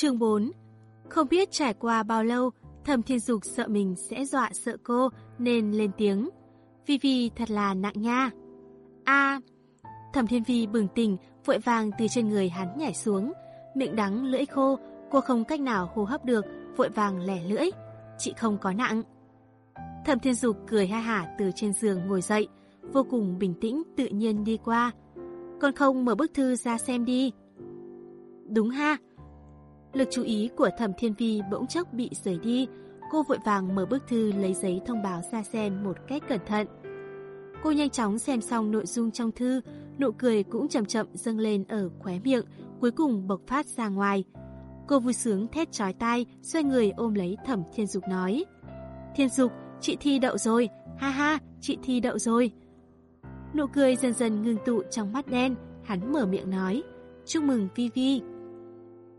Chương 4 Không biết trải qua bao lâu, Thẩm Thiên Dục sợ mình sẽ dọa sợ cô nên lên tiếng. Vi Vi thật là nặng nha. A Thẩm Thiên Vi bừng tỉnh, vội vàng từ trên người hắn nhảy xuống. Miệng đắng lưỡi khô, cô không cách nào hô hấp được, vội vàng lẻ lưỡi. Chị không có nặng. Thẩm Thiên Dục cười ha hả từ trên giường ngồi dậy, vô cùng bình tĩnh tự nhiên đi qua. Con không mở bức thư ra xem đi. Đúng ha. Lực chú ý của Thẩm Thiên Vi bỗng chốc bị rời đi, cô vội vàng mở bức thư lấy giấy thông báo ra xem một cách cẩn thận. Cô nhanh chóng xem xong nội dung trong thư, nụ cười cũng chậm chậm dâng lên ở khóe miệng, cuối cùng bộc phát ra ngoài. Cô vui sướng thét trói tai, xoay người ôm lấy Thẩm Thiên Dục nói. Thiên Dục, chị thi đậu rồi, ha ha, chị thi đậu rồi. Nụ cười dần dần ngưng tụ trong mắt đen, hắn mở miệng nói, chúc mừng Vi Vi.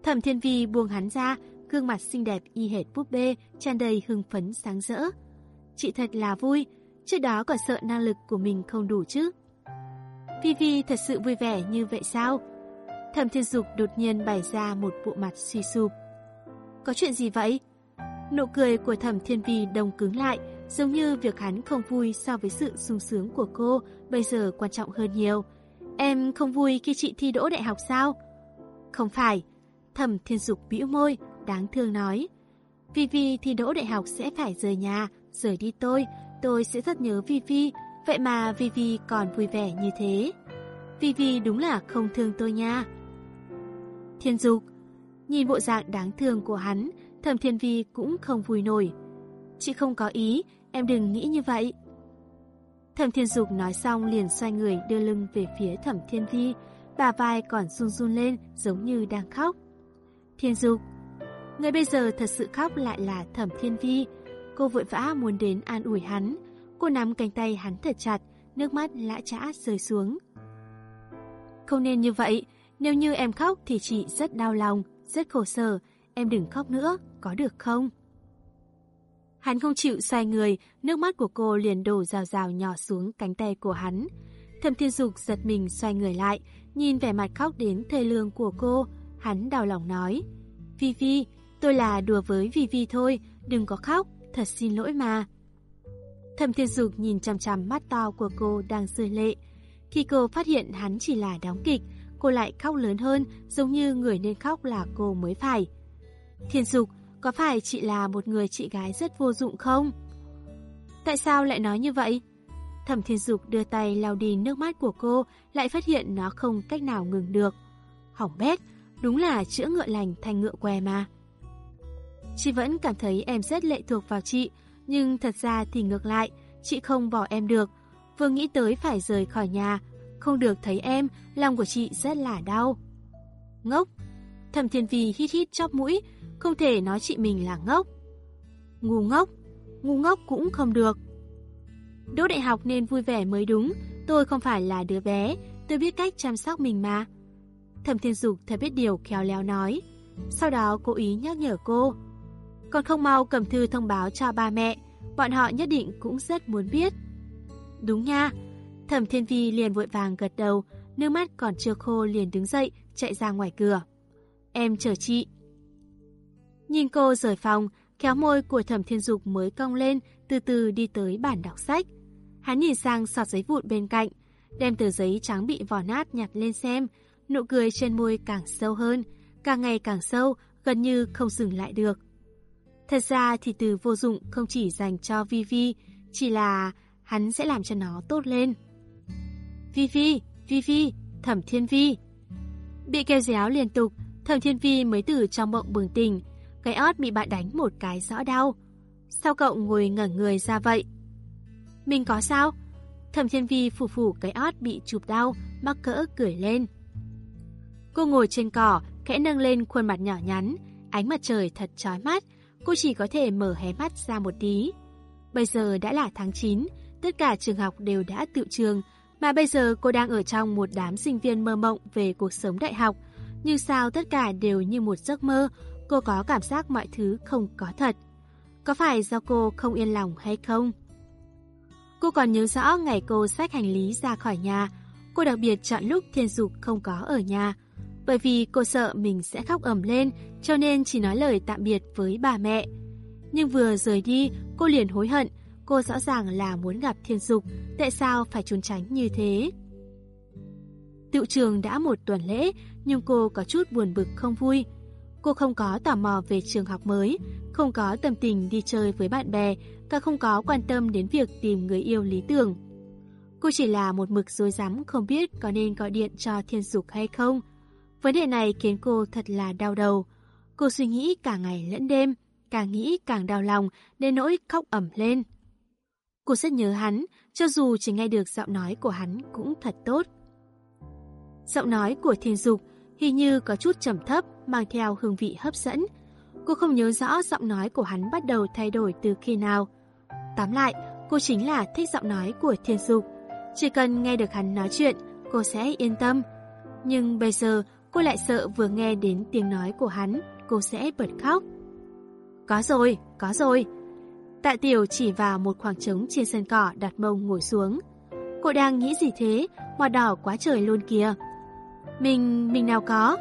Thẩm Thiên Vi buông hắn ra, gương mặt xinh đẹp y hệt búp bê, tràn đầy hưng phấn sáng rỡ. Chị thật là vui, trước đó còn sợ năng lực của mình không đủ chứ. Vi Vi thật sự vui vẻ như vậy sao? Thẩm Thiên Dục đột nhiên bày ra một bộ mặt suy sụp. Có chuyện gì vậy? Nụ cười của Thẩm Thiên Vi đông cứng lại, giống như việc hắn không vui so với sự sung sướng của cô bây giờ quan trọng hơn nhiều. Em không vui khi chị thi đỗ đại học sao? Không phải. Thẩm Thiên Dục bĩu môi, đáng thương nói. Vi Vi thì đỗ đại học sẽ phải rời nhà, rời đi tôi, tôi sẽ rất nhớ Vi Vi, vậy mà Vi Vi còn vui vẻ như thế. Vi Vi đúng là không thương tôi nha. Thiên Dục, nhìn bộ dạng đáng thương của hắn, Thẩm Thiên Vi cũng không vui nổi. Chị không có ý, em đừng nghĩ như vậy. Thẩm Thiên Dục nói xong liền xoay người đưa lưng về phía Thẩm Thiên Vi, bà vai còn run run lên giống như đang khóc. Thiên Dục, người bây giờ thật sự khóc lại là Thẩm Thiên Vi. Cô vội vã muốn đến an ủi hắn. Cô nắm cánh tay hắn thật chặt, nước mắt lã trã rơi xuống. Không nên như vậy, nếu như em khóc thì chị rất đau lòng, rất khổ sở. Em đừng khóc nữa, có được không? Hắn không chịu xoay người, nước mắt của cô liền đổ rào rào nhỏ xuống cánh tay của hắn. Thẩm Thiên Dục giật mình xoay người lại, nhìn vẻ mặt khóc đến thê lương của cô, hắn đau lòng nói. Vi Vi, tôi là đùa với Vi Vi thôi, đừng có khóc, thật xin lỗi mà. Thẩm Thiên Dục nhìn chằm chằm mắt to của cô đang rơi lệ. Khi cô phát hiện hắn chỉ là đóng kịch, cô lại khóc lớn hơn, giống như người nên khóc là cô mới phải. Thiên Dục, có phải chị là một người chị gái rất vô dụng không? Tại sao lại nói như vậy? Thẩm Thiên Dục đưa tay lau đi nước mắt của cô, lại phát hiện nó không cách nào ngừng được. Hỏng bét, đúng là chữa ngựa lành thành ngựa què mà. Chị vẫn cảm thấy em rất lệ thuộc vào chị, nhưng thật ra thì ngược lại, chị không bỏ em được. Vừa nghĩ tới phải rời khỏi nhà, không được thấy em, lòng của chị rất là đau. Ngốc! Thẩm Thiên Vi hít hít chóp mũi, không thể nói chị mình là ngốc. Ngu ngốc, ngu ngốc cũng không được. Đỗ đại học nên vui vẻ mới đúng, tôi không phải là đứa bé, tôi biết cách chăm sóc mình mà. Thẩm Thiên Dục thật biết điều khéo léo nói. Sau đó cố ý nhắc nhở cô. Còn không mau cầm thư thông báo cho ba mẹ, bọn họ nhất định cũng rất muốn biết. Đúng nha, Thẩm Thiên Vi liền vội vàng gật đầu, nước mắt còn chưa khô liền đứng dậy, chạy ra ngoài cửa. Em chờ chị. Nhìn cô rời phòng, khéo môi của Thẩm Thiên Dục mới cong lên, từ từ đi tới bản đọc sách. Hắn nhìn sang sọt giấy vụn bên cạnh, đem tờ giấy trắng bị vò nát nhặt lên xem, nụ cười trên môi càng sâu hơn, càng ngày càng sâu, gần như không dừng lại được. Thật ra thì từ vô dụng không chỉ dành cho Vivi, chỉ là hắn sẽ làm cho nó tốt lên. Vivi, Vivi, Thẩm Thiên Vi. Bị kêu réo liên tục, Thẩm Thiên Vi mới từ trong mộng bừng tỉnh, cái ót bị bạn đánh một cái rõ đau. Sao cậu ngồi ngẩn người ra vậy? Mình có sao? Thẩm Thiên Vi phủ phủ cái ót bị chụp đau, mắc cỡ cười lên. Cô ngồi trên cỏ, khẽ nâng lên khuôn mặt nhỏ nhắn, ánh mặt trời thật chói mắt, cô chỉ có thể mở hé mắt ra một tí. Bây giờ đã là tháng 9, tất cả trường học đều đã tự trường, mà bây giờ cô đang ở trong một đám sinh viên mơ mộng về cuộc sống đại học. như sao tất cả đều như một giấc mơ, cô có cảm giác mọi thứ không có thật. Có phải do cô không yên lòng hay không? Cô còn nhớ rõ ngày cô xách hành lý ra khỏi nhà, cô đặc biệt chọn lúc Thiên Dục không có ở nhà. Bởi vì cô sợ mình sẽ khóc ầm lên, cho nên chỉ nói lời tạm biệt với bà mẹ. Nhưng vừa rời đi, cô liền hối hận, cô rõ ràng là muốn gặp Thiên Dục, tại sao phải trốn tránh như thế? Tiệu trường đã một tuần lễ, nhưng cô có chút buồn bực không vui. Cô không có tò mò về trường học mới, không có tâm tình đi chơi với bạn bè, cả không có quan tâm đến việc tìm người yêu lý tưởng. Cô chỉ là một mực dối rắm không biết có nên gọi điện cho Thiên Dục hay không. Vấn đề này khiến cô thật là đau đầu. Cô suy nghĩ cả ngày lẫn đêm, càng nghĩ càng đau lòng đến nỗi khóc ẩm lên. Cô rất nhớ hắn, cho dù chỉ nghe được giọng nói của hắn cũng thật tốt. Giọng nói của Thiên Dục hình như có chút trầm thấp, mang theo hương vị hấp dẫn. Cô không nhớ rõ giọng nói của hắn bắt đầu thay đổi từ khi nào. Tóm lại, cô chính là thích giọng nói của Thiên Dục. Chỉ cần nghe được hắn nói chuyện, cô sẽ yên tâm. Nhưng bây giờ, cô lại sợ vừa nghe đến tiếng nói của hắn, cô sẽ bật khóc. Có rồi, có rồi. Tạ Tiểu chỉ vào một khoảng trống trên sân cỏ đặt mông ngồi xuống. Cô đang nghĩ gì thế, màu đỏ quá trời luôn kìa. Mình, mình nào có.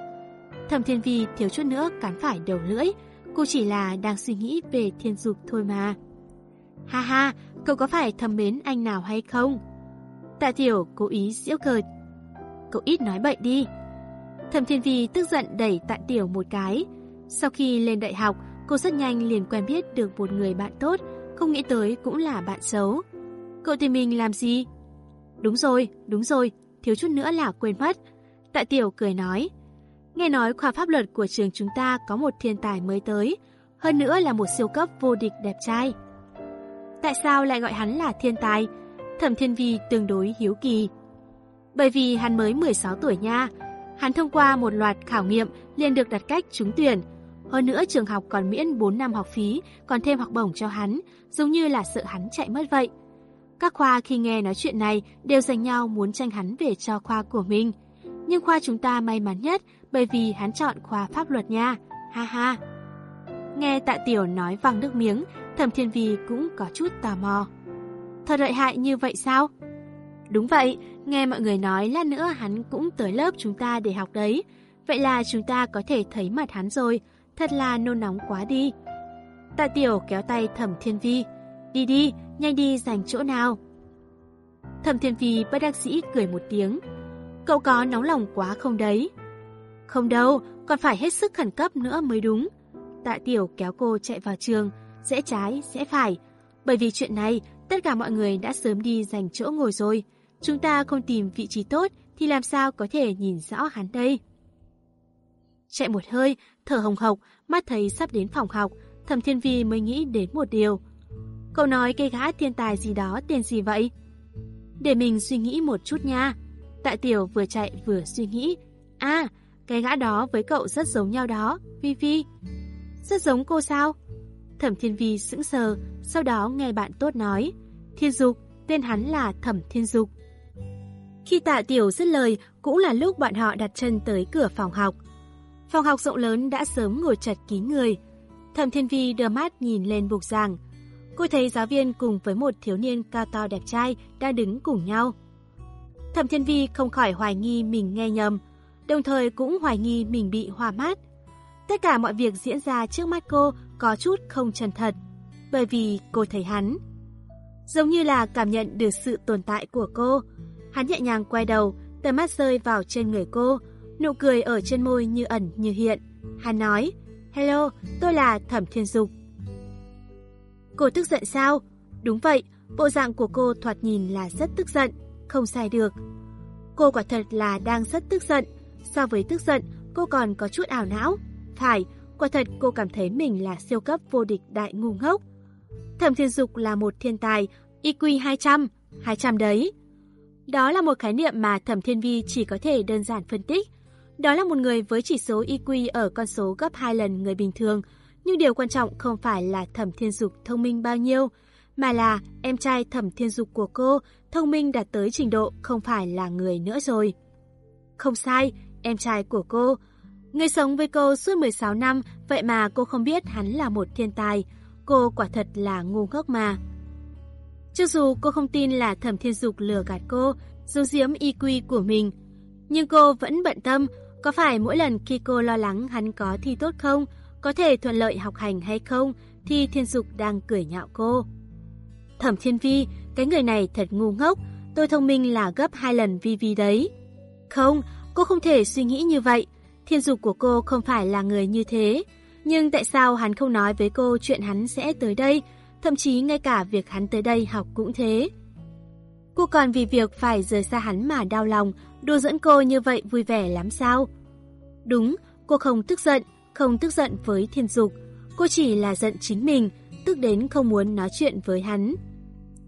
Thẩm Thiên Vi thiếu chút nữa cắn phải đầu lưỡi, cô chỉ là đang suy nghĩ về thiên dục thôi mà. Ha ha, cậu có phải thầm mến anh nào hay không? Tạ Tiểu cố ý giễu cợt. Cậu ít nói bậy đi. Thẩm Thiên Vi tức giận đẩy Tạ Tiểu một cái. Sau khi lên đại học, cô rất nhanh liền quen biết được một người bạn tốt, không nghĩ tới cũng là bạn xấu. Cậu tìm mình làm gì? Đúng rồi, đúng rồi, thiếu chút nữa là quên mất. Tạ Tiểu cười nói. Nghe nói khoa pháp luật của trường chúng ta có một thiên tài mới tới, hơn nữa là một siêu cấp vô địch đẹp trai. Tại sao lại gọi hắn là thiên tài? Thẩm Thiên Vi tương đối hiếu kỳ. Bởi vì hắn mới 16 tuổi nha. Hắn thông qua một loạt khảo nghiệm liền được đặt cách trúng tuyển. Hơn nữa trường học còn miễn 4 năm học phí, còn thêm học bổng cho hắn, giống như là sợ hắn chạy mất vậy. Các khoa khi nghe nói chuyện này đều dành nhau muốn tranh hắn về cho khoa của mình. Nhưng khoa chúng ta may mắn nhất bởi vì hắn chọn khoa pháp luật nha. Ha ha. Nghe tạ tiểu nói vàng nước miếng, thẩm thiên vi cũng có chút tò mò. Thật lợi hại như vậy sao? Đúng vậy, nghe mọi người nói lát nữa hắn cũng tới lớp chúng ta để học đấy. Vậy là chúng ta có thể thấy mặt hắn rồi, thật là nôn nóng quá đi. Tạ tiểu kéo tay thẩm thiên vi. Đi đi, nhanh đi dành chỗ nào. Thẩm thiên vi bất đắc sĩ cười một tiếng. Cậu có nóng lòng quá không đấy? Không đâu, còn phải hết sức khẩn cấp nữa mới đúng. Tạ tiểu kéo cô chạy vào trường, rẽ trái, rẽ phải. Bởi vì chuyện này, tất cả mọi người đã sớm đi dành chỗ ngồi rồi. Chúng ta không tìm vị trí tốt thì làm sao có thể nhìn rõ hắn đây? Chạy một hơi, thở hồng hộc, mắt thấy sắp đến phòng học, Thẩm Thiên Vi mới nghĩ đến một điều. Cậu nói cây gã thiên tài gì đó tên gì vậy? Để mình suy nghĩ một chút nha. Tạ Tiểu vừa chạy vừa suy nghĩ. À, cái gã đó với cậu rất giống nhau đó, Vi Vi. Rất giống cô sao? Thẩm Thiên Vi sững sờ, sau đó nghe bạn tốt nói. Thiên Dục, tên hắn là Thẩm Thiên Dục. Khi tạ tiểu dứt lời, cũng là lúc bọn họ đặt chân tới cửa phòng học. Phòng học rộng lớn đã sớm ngồi chật kín người. Thẩm Thiên Vi đưa mắt nhìn lên bục giảng. Cô thấy giáo viên cùng với một thiếu niên cao to đẹp trai đang đứng cùng nhau. Thẩm Thiên Vi không khỏi hoài nghi mình nghe nhầm, đồng thời cũng hoài nghi mình bị hoa mát. Tất cả mọi việc diễn ra trước mắt cô có chút không chân thật, bởi vì cô thấy hắn. Giống như là cảm nhận được sự tồn tại của cô, hắn nhẹ nhàng quay đầu, tầm mắt rơi vào trên người cô, nụ cười ở trên môi như ẩn như hiện. Hắn nói, Hello, tôi là Thẩm Thiên Dục. Cô tức giận sao? Đúng vậy, bộ dạng của cô thoạt nhìn là rất tức giận, không sai được. Cô quả thật là đang rất tức giận, so với tức giận, cô còn có chút ảo não. Phải, quả thật cô cảm thấy mình là siêu cấp vô địch đại ngu ngốc. Thẩm Thiên Dục là một thiên tài, IQ 200, 200 đấy. Đó là một khái niệm mà Thẩm Thiên Vi chỉ có thể đơn giản phân tích. Đó là một người với chỉ số IQ ở con số gấp 2 lần người bình thường, nhưng điều quan trọng không phải là Thẩm Thiên Dục thông minh bao nhiêu, mà là em trai Thẩm Thiên Dục của cô thông minh đạt tới trình độ không phải là người nữa rồi. Không sai, em trai của cô. Người sống với cô suốt 16 năm, vậy mà cô không biết hắn là một thiên tài. Cô quả thật là ngu ngốc mà. Cho dù cô không tin là Thẩm Thiên Dục lừa gạt cô, giấu giếm IQ của mình, nhưng cô vẫn bận tâm, Có phải mỗi lần khi cô lo lắng hắn có thi tốt không, có thể thuận lợi học hành hay không, thì Thiên Dục đang cười nhạo cô. Thẩm Thiên Vi, cái người này thật ngu ngốc, tôi thông minh là gấp hai lần Vi Vi đấy. Không, cô không thể suy nghĩ như vậy. Thiên Dục của cô không phải là người như thế. Nhưng tại sao hắn không nói với cô chuyện hắn sẽ tới đây, thậm chí ngay cả việc hắn tới đây học cũng thế. Cô còn vì việc phải rời xa hắn mà đau lòng, đùa dẫn cô như vậy vui vẻ lắm sao? Đúng, cô không tức giận, không tức giận với thiên dục. Cô chỉ là giận chính mình, tức đến không muốn nói chuyện với hắn.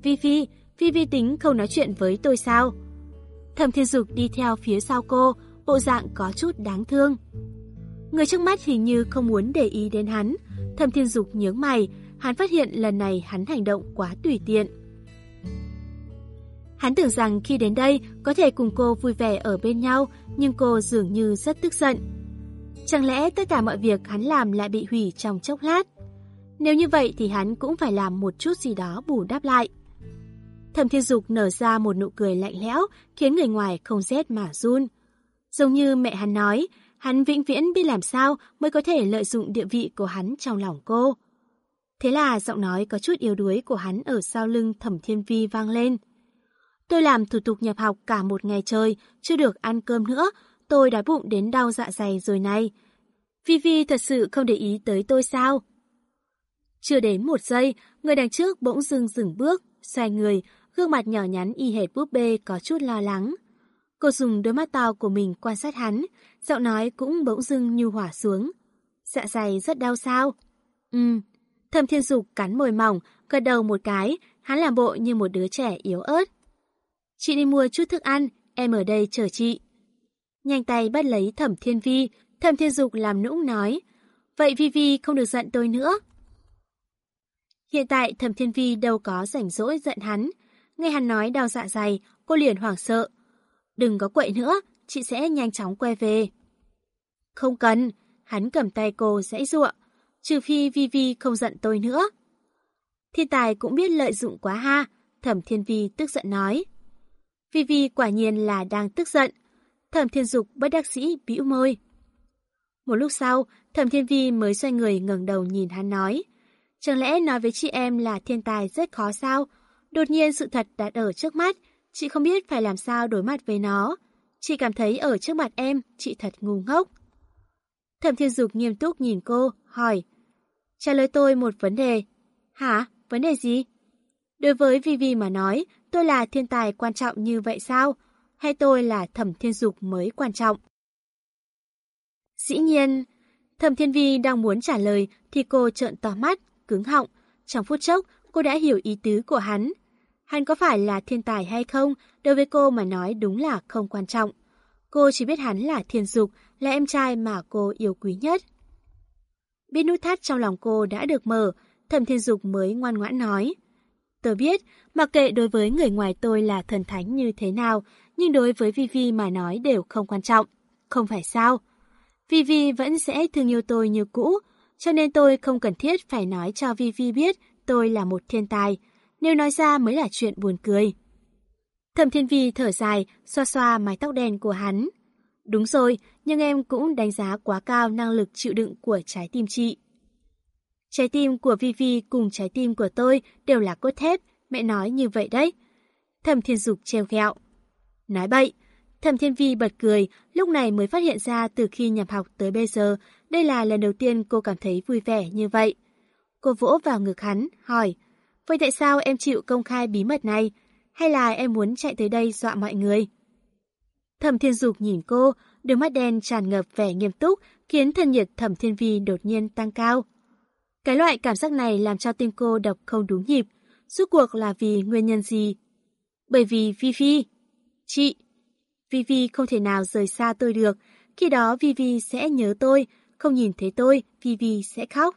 Vi Vi, Vi Vi tính không nói chuyện với tôi sao? Thẩm thiên dục đi theo phía sau cô, bộ dạng có chút đáng thương. Người trước mắt hình như không muốn để ý đến hắn. Thẩm thiên dục nhướng mày, hắn phát hiện lần này hắn hành động quá tùy tiện. Hắn tưởng rằng khi đến đây có thể cùng cô vui vẻ ở bên nhau, nhưng cô dường như rất tức giận. Chẳng lẽ tất cả mọi việc hắn làm lại bị hủy trong chốc lát? Nếu như vậy thì hắn cũng phải làm một chút gì đó bù đắp lại. Thẩm Thiên Dục nở ra một nụ cười lạnh lẽo, khiến người ngoài không rét mà run. Giống như mẹ hắn nói, hắn vĩnh viễn biết làm sao mới có thể lợi dụng địa vị của hắn trong lòng cô. Thế là giọng nói có chút yếu đuối của hắn ở sau lưng Thẩm Thiên Vi vang lên. Tôi làm thủ tục nhập học cả một ngày trời, chưa được ăn cơm nữa, tôi đói bụng đến đau dạ dày rồi này. vi vi thật sự không để ý tới tôi sao? Chưa đến một giây, người đằng trước bỗng dưng dừng bước, xoay người, gương mặt nhỏ nhắn y hệt búp bê có chút lo lắng. Cô dùng đôi mắt to của mình quan sát hắn, giọng nói cũng bỗng dưng như hỏa xuống. Dạ dày rất đau sao? Ừm. Thầm thiên dục cắn môi mỏng, gật đầu một cái, hắn làm bộ như một đứa trẻ yếu ớt. Chị đi mua chút thức ăn, em ở đây chờ chị. Nhanh tay bắt lấy thẩm thiên vi, thẩm thiên dục làm nũng nói. Vậy Vi Vi không được giận tôi nữa. Hiện tại thẩm thiên vi đâu có rảnh rỗi giận hắn. Nghe hắn nói đau dạ dày, cô liền hoảng sợ. Đừng có quậy nữa, chị sẽ nhanh chóng quay về. Không cần, hắn cầm tay cô dãy ruộng. Trừ phi Vi Vi không giận tôi nữa. Thiên tài cũng biết lợi dụng quá ha, thẩm thiên vi tức giận nói. Vi Vi quả nhiên là đang tức giận. Thẩm Thiên Dục bất đắc sĩ bĩu môi. Một lúc sau, Thẩm Thiên Vi mới xoay người ngẩng đầu nhìn hắn nói. Chẳng lẽ nói với chị em là thiên tài rất khó sao? Đột nhiên sự thật đặt ở trước mắt, chị không biết phải làm sao đối mặt với nó. Chị cảm thấy ở trước mặt em, chị thật ngu ngốc. Thẩm Thiên Dục nghiêm túc nhìn cô, hỏi. Trả lời tôi một vấn đề. Hả? Vấn đề gì? Đối với Vivi mà nói, tôi là thiên tài quan trọng như vậy sao? Hay tôi là thẩm thiên dục mới quan trọng? Dĩ nhiên, thẩm thiên vi đang muốn trả lời thì cô trợn to mắt, cứng họng. Trong phút chốc, cô đã hiểu ý tứ của hắn. Hắn có phải là thiên tài hay không, đối với cô mà nói đúng là không quan trọng. Cô chỉ biết hắn là thiên dục, là em trai mà cô yêu quý nhất. Biết nút thắt trong lòng cô đã được mở, thẩm thiên dục mới ngoan ngoãn nói. Tôi biết, mặc kệ đối với người ngoài tôi là thần thánh như thế nào, nhưng đối với Vivi mà nói đều không quan trọng. Không phải sao? Vivi vẫn sẽ thương yêu tôi như cũ, cho nên tôi không cần thiết phải nói cho Vivi biết tôi là một thiên tài. Nếu nói ra mới là chuyện buồn cười. Thẩm Thiên Vi thở dài, xoa xoa mái tóc đen của hắn. Đúng rồi, nhưng em cũng đánh giá quá cao năng lực chịu đựng của trái tim chị. Trái tim của Vivi cùng trái tim của tôi đều là cốt thép, mẹ nói như vậy đấy. Thẩm Thiên Dục treo ghẹo. Nói bậy, Thẩm Thiên Vi bật cười, lúc này mới phát hiện ra từ khi nhập học tới bây giờ, đây là lần đầu tiên cô cảm thấy vui vẻ như vậy. Cô vỗ vào ngực hắn, hỏi, vậy tại sao em chịu công khai bí mật này? Hay là em muốn chạy tới đây dọa mọi người? Thẩm Thiên Dục nhìn cô, đôi mắt đen tràn ngập vẻ nghiêm túc, khiến thân nhiệt Thẩm Thiên Vi đột nhiên tăng cao. Cái loại cảm giác này làm cho tim cô đập không đúng nhịp. Suốt cuộc là vì nguyên nhân gì? Bởi vì Vivi. Chị. Vivi không thể nào rời xa tôi được. Khi đó Vivi sẽ nhớ tôi. Không nhìn thấy tôi, Vivi sẽ khóc.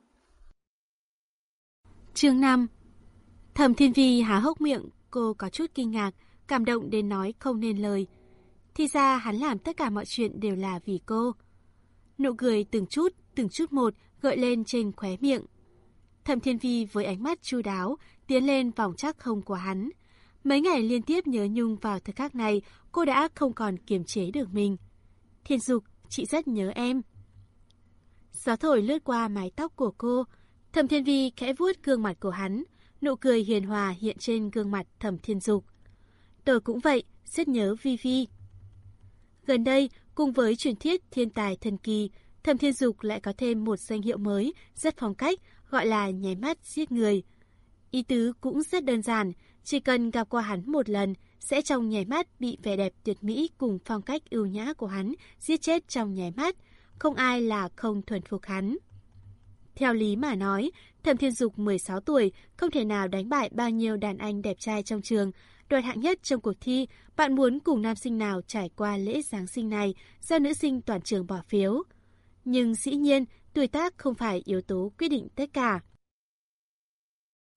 Chương 5 Thẩm Thiên Vi há hốc miệng, cô có chút kinh ngạc, cảm động đến nói không nên lời. Thì ra hắn làm tất cả mọi chuyện đều là vì cô. Nụ cười từng chút, từng chút một gợi lên trên khóe miệng. Thẩm Thiên Vi với ánh mắt chu đáo tiến lên vòng chắc hông của hắn. Mấy ngày liên tiếp nhớ nhung vào thời khắc này, cô đã không còn kiềm chế được mình. Thiên Dục, chị rất nhớ em. Gió thổi lướt qua mái tóc của cô, Thẩm Thiên Vi khẽ vuốt gương mặt của hắn, nụ cười hiền hòa hiện trên gương mặt Thẩm Thiên Dục. Tôi cũng vậy, rất nhớ Vi Vi. Gần đây, cùng với truyền thuyết thiên tài thần kỳ, Thẩm Thiên Dục lại có thêm một danh hiệu mới, rất phong cách, gọi là nháy mắt giết người. Ý tứ cũng rất đơn giản, chỉ cần gặp qua hắn một lần, sẽ trong nháy mắt bị vẻ đẹp tuyệt mỹ cùng phong cách ưu nhã của hắn giết chết trong nháy mắt, không ai là không thuần phục hắn. Theo lý mà nói, Thẩm Thiên Dục 16 tuổi không thể nào đánh bại bao nhiêu đàn anh đẹp trai trong trường. Đoạt hạng nhất trong cuộc thi, bạn muốn cùng nam sinh nào trải qua lễ Giáng sinh này do nữ sinh toàn trường bỏ phiếu. Nhưng dĩ nhiên, tuổi tác không phải yếu tố quyết định tất cả.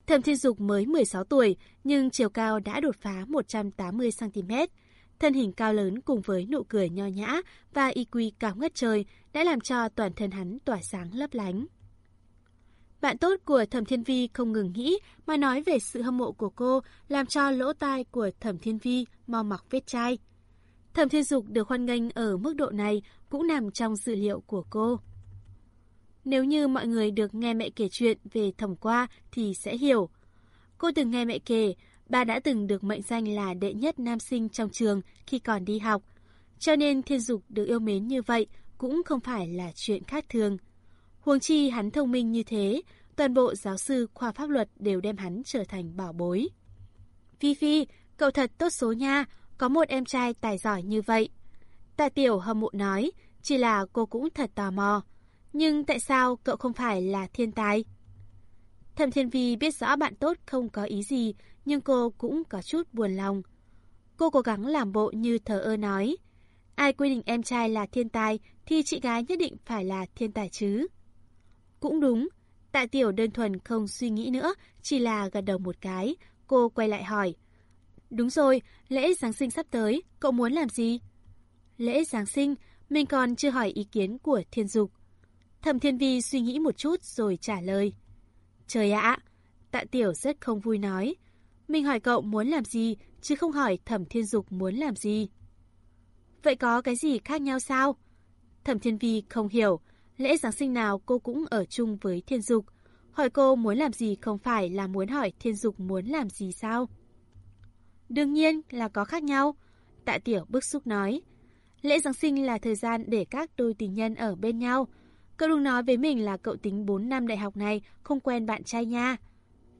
Thẩm Thiên Dục mới 16 tuổi, nhưng chiều cao đã đột phá 180cm. Thân hình cao lớn cùng với nụ cười nho nhã và IQ cao ngất trời đã làm cho toàn thân hắn tỏa sáng lấp lánh. Bạn tốt của Thẩm Thiên Vi không ngừng nghĩ mà nói về sự hâm mộ của cô, làm cho lỗ tai của Thẩm Thiên Vi mau mọc vết chai. Thẩm Thiên Dục được hoan nghênh ở mức độ này cũng nằm trong dự liệu của cô. Nếu như mọi người được nghe mẹ kể chuyện về thẩm qua thì sẽ hiểu. Cô từng nghe mẹ kể, bà đã từng được mệnh danh là đệ nhất nam sinh trong trường khi còn đi học. Cho nên thiên dục được yêu mến như vậy cũng không phải là chuyện khác thường. Huống chi hắn thông minh như thế, toàn bộ giáo sư khoa pháp luật đều đem hắn trở thành bảo bối. Phi Phi, cậu thật tốt số nha, có một em trai tài giỏi như vậy. Tạ Tiểu hâm mộ nói, chỉ là cô cũng thật tò mò. Nhưng tại sao cậu không phải là thiên tài? Thẩm Thiên Vi biết rõ bạn tốt không có ý gì, nhưng cô cũng có chút buồn lòng. Cô cố gắng làm bộ như thờ ơ nói. Ai quy định em trai là thiên tài thì chị gái nhất định phải là thiên tài chứ. Cũng đúng, tạ tiểu đơn thuần không suy nghĩ nữa, chỉ là gật đầu một cái. Cô quay lại hỏi. Đúng rồi, lễ Giáng sinh sắp tới, cậu muốn làm gì? Lễ Giáng sinh, mình còn chưa hỏi ý kiến của thiên dục. Thẩm Thiên Vi suy nghĩ một chút rồi trả lời. Trời ạ! tạ tiểu rất không vui nói. Mình hỏi cậu muốn làm gì, chứ không hỏi Thẩm Thiên Dục muốn làm gì. Vậy có cái gì khác nhau sao? Thẩm Thiên Vi không hiểu. Lễ Giáng sinh nào cô cũng ở chung với Thiên Dục. Hỏi cô muốn làm gì không phải là muốn hỏi Thiên Dục muốn làm gì sao? Đương nhiên là có khác nhau. Tạ Tiểu bức xúc nói. Lễ Giáng sinh là thời gian để các đôi tình nhân ở bên nhau. Cậu đừng nói với mình là cậu tính 4 năm đại học này không quen bạn trai nha.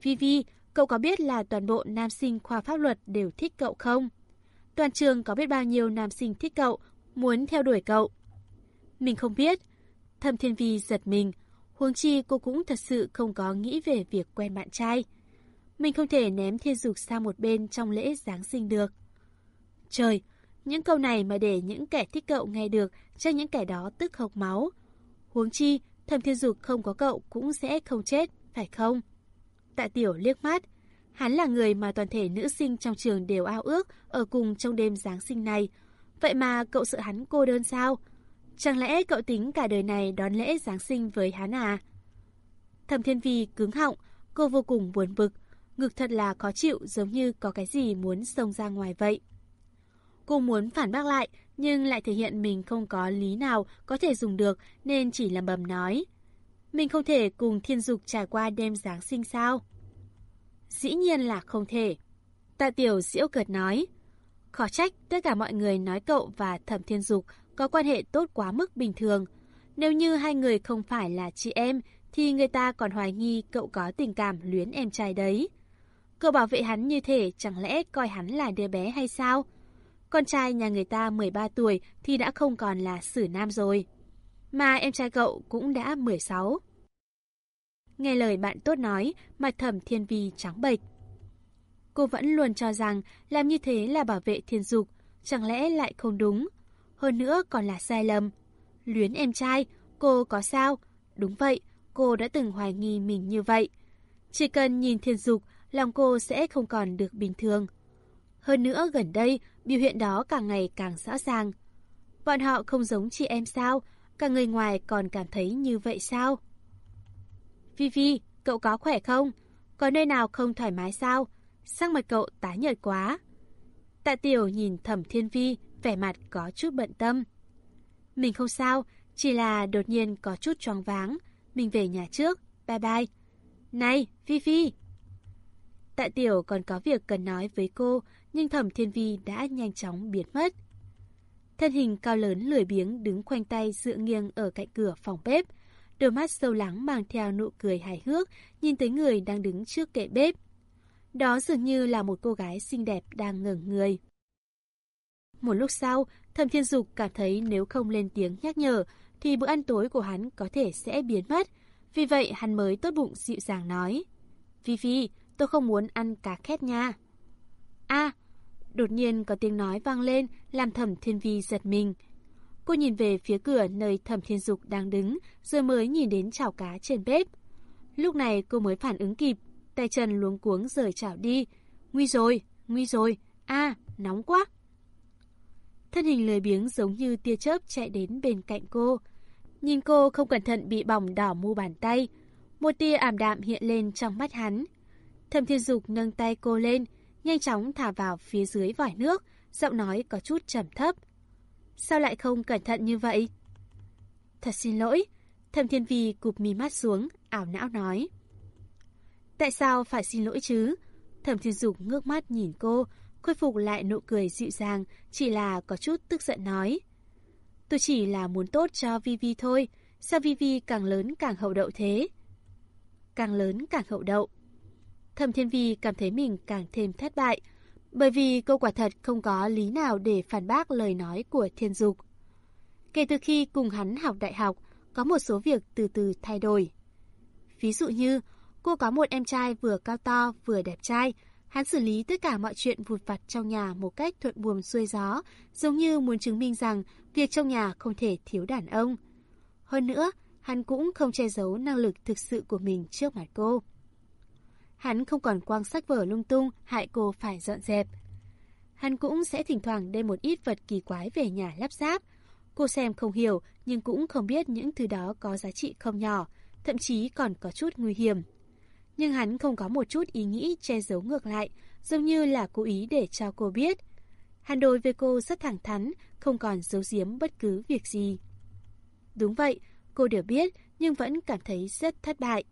Vivi, cậu có biết là toàn bộ nam sinh khoa pháp luật đều thích cậu không? Toàn trường có biết bao nhiêu nam sinh thích cậu, muốn theo đuổi cậu? Mình không biết. Thâm Thiên Vi giật mình. Huống chi cô cũng thật sự không có nghĩ về việc quen bạn trai. Mình không thể ném thiên dục sang một bên trong lễ Giáng sinh được. Trời, những câu này mà để những kẻ thích cậu nghe được, cho những kẻ đó tức hộc máu. Huống chi, thầm thiên dục không có cậu cũng sẽ không chết, phải không? Tạ tiểu liếc mắt. Hắn là người mà toàn thể nữ sinh trong trường đều ao ước ở cùng trong đêm Giáng sinh này. Vậy mà cậu sợ hắn cô đơn sao? Chẳng lẽ cậu tính cả đời này đón lễ Giáng sinh với hắn à? Thẩm Thiên Vi cứng họng, cô vô cùng buồn bực, ngực thật là khó chịu giống như có cái gì muốn xông ra ngoài vậy. Cô muốn phản bác lại, nhưng lại thể hiện mình không có lý nào có thể dùng được nên chỉ làm bầm nói. Mình không thể cùng thiên dục trải qua đêm Giáng sinh sao? Dĩ nhiên là không thể. Tạ tiểu diễu cợt nói. Khó trách tất cả mọi người nói cậu và thẩm thiên dục có quan hệ tốt quá mức bình thường. Nếu như hai người không phải là chị em thì người ta còn hoài nghi cậu có tình cảm luyến em trai đấy. Cậu bảo vệ hắn như thế chẳng lẽ coi hắn là đứa bé hay sao? Con trai nhà người ta 13 tuổi thì đã không còn là sử nam rồi. Mà em trai cậu cũng đã 16. Nghe lời bạn tốt nói, mặt thẩm thiên vi trắng bệch. Cô vẫn luôn cho rằng làm như thế là bảo vệ thiên dục, chẳng lẽ lại không đúng. Hơn nữa còn là sai lầm. Luyến em trai, cô có sao? Đúng vậy, cô đã từng hoài nghi mình như vậy. Chỉ cần nhìn thiên dục, lòng cô sẽ không còn được bình thường. Hơn nữa gần đây, biểu hiện đó càng ngày càng rõ ràng. Bọn họ không giống chị em sao? Cả người ngoài còn cảm thấy như vậy sao? Vivi, cậu có khỏe không? Có nơi nào không thoải mái sao? Sắc mặt cậu tái nhợt quá. Tạ Tiểu nhìn Thẩm Thiên Vi, vẻ mặt có chút bận tâm. Mình không sao, chỉ là đột nhiên có chút choáng váng. Mình về nhà trước, bye bye. Này, Phi Phi! Tạ Tiểu còn có việc cần nói với cô, nhưng Thẩm Thiên Vi đã nhanh chóng biến mất. Thân hình cao lớn lười biếng đứng khoanh tay dựa nghiêng ở cạnh cửa phòng bếp. Đôi mắt sâu lắng mang theo nụ cười hài hước, nhìn tới người đang đứng trước kệ bếp. Đó dường như là một cô gái xinh đẹp đang ngẩng người. Một lúc sau, Thẩm Thiên Dục cảm thấy nếu không lên tiếng nhắc nhở, thì bữa ăn tối của hắn có thể sẽ biến mất. Vì vậy hắn mới tốt bụng dịu dàng nói. Phi Phi, tôi không muốn ăn cá khét nha. a đột nhiên có tiếng nói vang lên, làm Thẩm Thiên Vi giật mình. Cô nhìn về phía cửa nơi Thẩm Thiên Dục đang đứng, rồi mới nhìn đến chảo cá trên bếp. Lúc này cô mới phản ứng kịp, tay chân luống cuống rời chảo đi. Nguy rồi, nguy rồi, a nóng quá. Thân hình lười biếng giống như tia chớp chạy đến bên cạnh cô. Nhìn cô không cẩn thận bị bỏng đỏ mu bàn tay. Một tia ảm đạm hiện lên trong mắt hắn. Thẩm Thiên Dục nâng tay cô lên, nhanh chóng thả vào phía dưới vòi nước, giọng nói có chút trầm thấp. Sao lại không cẩn thận như vậy? Thật xin lỗi, Thẩm Thiên Vi cụp mí mắt xuống, ảo não nói. Tại sao phải xin lỗi chứ? Thẩm Thiên Dục ngước mắt nhìn cô, khôi phục lại nụ cười dịu dàng, chỉ là có chút tức giận nói. Tôi chỉ là muốn tốt cho Vivi thôi, sao Vivi càng lớn càng hậu đậu thế? Càng lớn càng hậu đậu. Thẩm Thiên Vi cảm thấy mình càng thêm thất bại, bởi vì cô quả thật không có lý nào để phản bác lời nói của Thiên Dục. Kể từ khi cùng hắn học đại học, có một số việc từ từ thay đổi. Ví dụ như, cô có một em trai vừa cao to vừa đẹp trai, hắn xử lý tất cả mọi chuyện vụt vặt trong nhà một cách thuận buồm xuôi gió, giống như muốn chứng minh rằng việc trong nhà không thể thiếu đàn ông. Hơn nữa, hắn cũng không che giấu năng lực thực sự của mình trước mặt cô. Hắn không còn quang sách vở lung tung hại cô phải dọn dẹp. Hắn cũng sẽ thỉnh thoảng đem một ít vật kỳ quái về nhà lắp ráp. Cô xem không hiểu nhưng cũng không biết những thứ đó có giá trị không nhỏ, thậm chí còn có chút nguy hiểm. Nhưng hắn không có một chút ý nghĩ che giấu ngược lại, giống như là cố ý để cho cô biết. Hắn đối với cô rất thẳng thắn, không còn giấu giếm bất cứ việc gì. Đúng vậy, cô đều biết nhưng vẫn cảm thấy rất thất bại.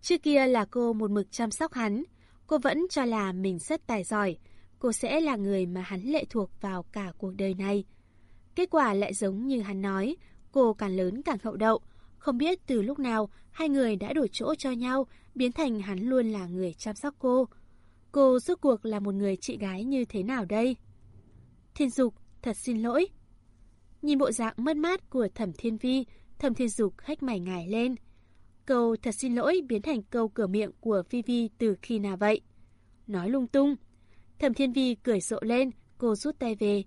Trước kia là cô một mực chăm sóc hắn, cô vẫn cho là mình rất tài giỏi, cô sẽ là người mà hắn lệ thuộc vào cả cuộc đời này. Kết quả lại giống như hắn nói, cô càng lớn càng hậu đậu, không biết từ lúc nào hai người đã đổi chỗ cho nhau, biến thành hắn luôn là người chăm sóc cô. Cô rốt cuộc là một người chị gái như thế nào đây? Thiên Dục, thật xin lỗi. Nhìn bộ dạng mất mát của Thẩm Thiên Vi, Thẩm Thiên Dục hách mày ngài lên. Câu thật xin lỗi biến thành câu cửa miệng của Phi Vi từ khi nào vậy? Nói lung tung. Thẩm Thiên Vi cười rộ lên, cô rút tay về.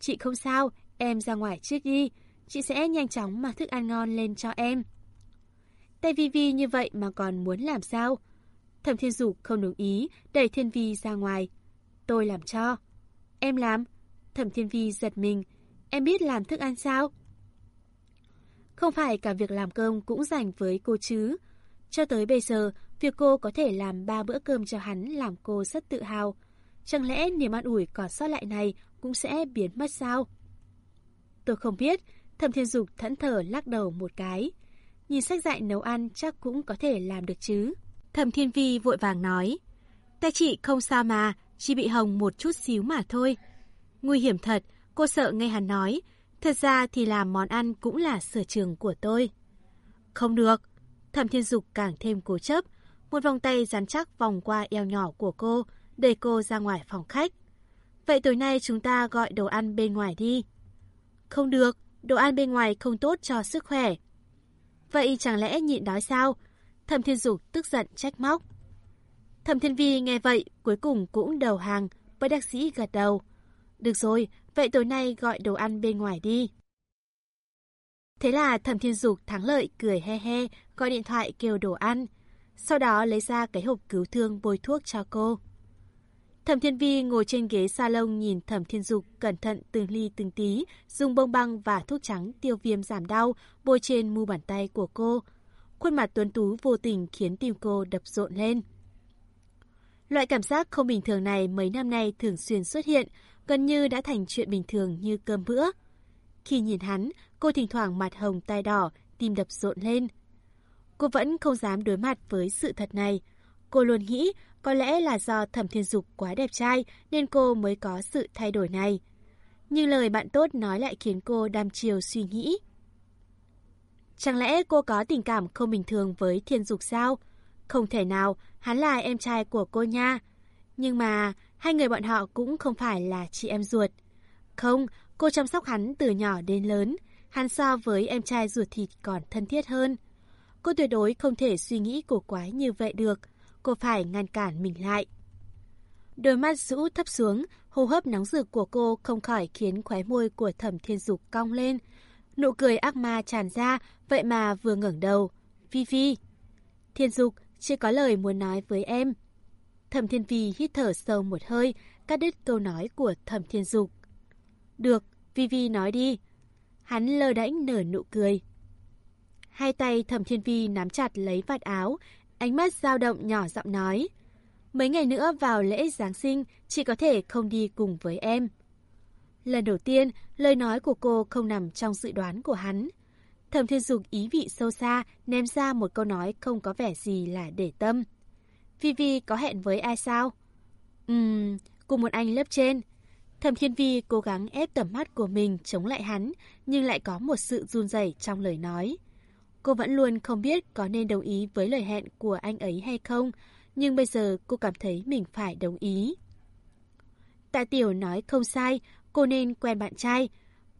Chị không sao, em ra ngoài trước đi. Chị sẽ nhanh chóng mang thức ăn ngon lên cho em. Tay Vi Vi như vậy mà còn muốn làm sao? Thẩm Thiên Dục không đồng ý, đẩy Thiên Vi ra ngoài. Tôi làm cho. Em làm. Thẩm Thiên Vi giật mình. Em biết làm thức ăn sao? Không phải cả việc làm cơm cũng dành với cô chứ. Cho tới bây giờ, việc cô có thể làm ba bữa cơm cho hắn làm cô rất tự hào. Chẳng lẽ niềm an ủi còn sót lại này cũng sẽ biến mất sao? Tôi không biết, Thẩm Thiên Dục thẫn thờ lắc đầu một cái. Nhìn sách dạy nấu ăn chắc cũng có thể làm được chứ. Thẩm Thiên Vi vội vàng nói. Tay chị không sao mà, chỉ bị hồng một chút xíu mà thôi. Nguy hiểm thật, cô sợ nghe hắn nói, Thật ra thì làm món ăn cũng là sở trường của tôi. Không được. Thẩm Thiên Dục càng thêm cố chấp. Một vòng tay rắn chắc vòng qua eo nhỏ của cô, đẩy cô ra ngoài phòng khách. Vậy tối nay chúng ta gọi đồ ăn bên ngoài đi. Không được, đồ ăn bên ngoài không tốt cho sức khỏe. Vậy chẳng lẽ nhịn đói sao? Thẩm Thiên Dục tức giận trách móc. Thẩm Thiên Vi nghe vậy, cuối cùng cũng đầu hàng, với đặc sĩ gật đầu. Được rồi, vậy tối nay gọi đồ ăn bên ngoài đi. Thế là Thẩm Thiên Dục thắng lợi cười he he, gọi điện thoại kêu đồ ăn. Sau đó lấy ra cái hộp cứu thương bôi thuốc cho cô. Thẩm Thiên Vi ngồi trên ghế salon nhìn Thẩm Thiên Dục cẩn thận từng ly từng tí, dùng bông băng và thuốc trắng tiêu viêm giảm đau bôi trên mu bàn tay của cô. Khuôn mặt tuấn tú vô tình khiến tim cô đập rộn lên. Loại cảm giác không bình thường này mấy năm nay thường xuyên xuất hiện, gần như đã thành chuyện bình thường như cơm bữa. Khi nhìn hắn, cô thỉnh thoảng mặt hồng tai đỏ, tim đập rộn lên. Cô vẫn không dám đối mặt với sự thật này. Cô luôn nghĩ có lẽ là do Thẩm Thiên Dục quá đẹp trai nên cô mới có sự thay đổi này. Nhưng lời bạn tốt nói lại khiến cô đam chiều suy nghĩ. Chẳng lẽ cô có tình cảm không bình thường với Thiên Dục sao? Không thể nào, hắn là em trai của cô nha. Nhưng mà, hai người bọn họ cũng không phải là chị em ruột. Không, cô chăm sóc hắn từ nhỏ đến lớn. Hắn so với em trai ruột thịt còn thân thiết hơn. Cô tuyệt đối không thể suy nghĩ cổ quái như vậy được. Cô phải ngăn cản mình lại. Đôi mắt rũ thấp xuống, hô hấp nóng rực của cô không khỏi khiến khóe môi của thẩm thiên dục cong lên. Nụ cười ác ma tràn ra, vậy mà vừa ngẩng đầu. phi phi Thiên dục, chưa có lời muốn nói với em. Thẩm Thiên Vi hít thở sâu một hơi, cắt đứt câu nói của Thẩm Thiên Dục. Được, Vi Vi nói đi. Hắn lơ đễnh nở nụ cười. Hai tay Thẩm Thiên Vi nắm chặt lấy vạt áo, ánh mắt dao động nhỏ giọng nói. Mấy ngày nữa vào lễ Giáng sinh, chị có thể không đi cùng với em. Lần đầu tiên, lời nói của cô không nằm trong dự đoán của hắn. Thẩm Thiên Dục ý vị sâu xa, ném ra một câu nói không có vẻ gì là để tâm. Vi Vi có hẹn với ai sao? Ừm, cùng một anh lớp trên. Thẩm Thiên Vi cố gắng ép tầm mắt của mình chống lại hắn, nhưng lại có một sự run rẩy trong lời nói. Cô vẫn luôn không biết có nên đồng ý với lời hẹn của anh ấy hay không, nhưng bây giờ cô cảm thấy mình phải đồng ý. Tạ Tiểu nói không sai, cô nên quen bạn trai.